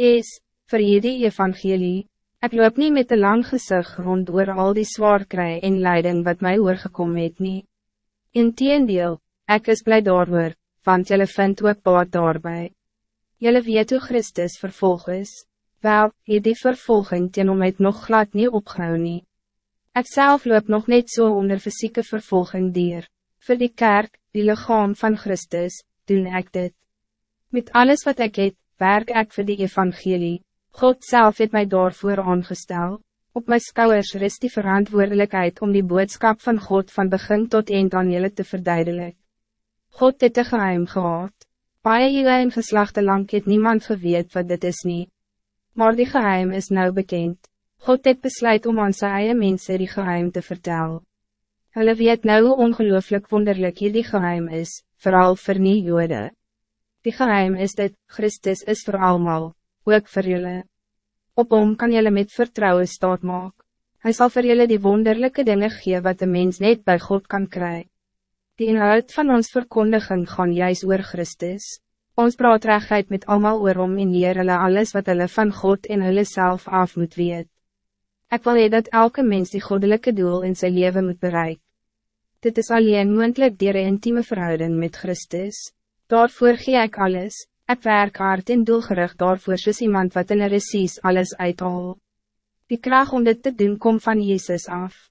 is, vir hierdie evangelie, ik loop niet met een lang gezicht rond oor al die zwaar kry en leiding wat mij oorgekom het nie. Inteendeel, ek is blij daaroor, want jylle vind ook baat daarby. Jylle weet hoe Christus vervolg is, wel, hierdie vervolging teen om het nog glad nie opgehou nie. Ek self loop nog net zo so onder fysieke vervolging dier, voor die kerk, die lichaam van Christus, doen ik dit. Met alles wat ik het, werk ik voor die evangelie. God zelf heeft mij daarvoor aangestel. Op mijn schouders rust die verantwoordelijkheid om die boodschap van God van begin tot eind aan jullie te verduidelijken. God het een geheim gehad. Paie jullie en geslachte lang het niemand geweet wat dit is niet. Maar die geheim is nou bekend. God het besluit om aan sy eie mense die geheim te vertellen. Hulle weet nou hoe ongelooflijk wonderlijk hier die geheim is, vooral voor nie jode. Die geheim is dit, Christus is voor allemaal, ook voor jullie. Op hom kan jullie met vertrouwen staat maak. Hij zal voor jullie die wonderlijke dingen geven wat de mens net bij God kan krijgen. Die inhoud van ons verkondiging gaan juist oor Christus. Ons praat rechtheid met allemaal oor om en hier hulle alles wat hulle van God en hulle self af moet weet. Ik wil hee dat elke mens die goddelijke doel in zijn leven moet bereiken. Dit is alleen moendlik dier een intieme verhouding met Christus. Daarvoor gee ik alles, ik werk hard en doelgericht daarvoor soos iemand wat in een resies alles uithaal. Die kracht om dit te doen komt van Jezus af.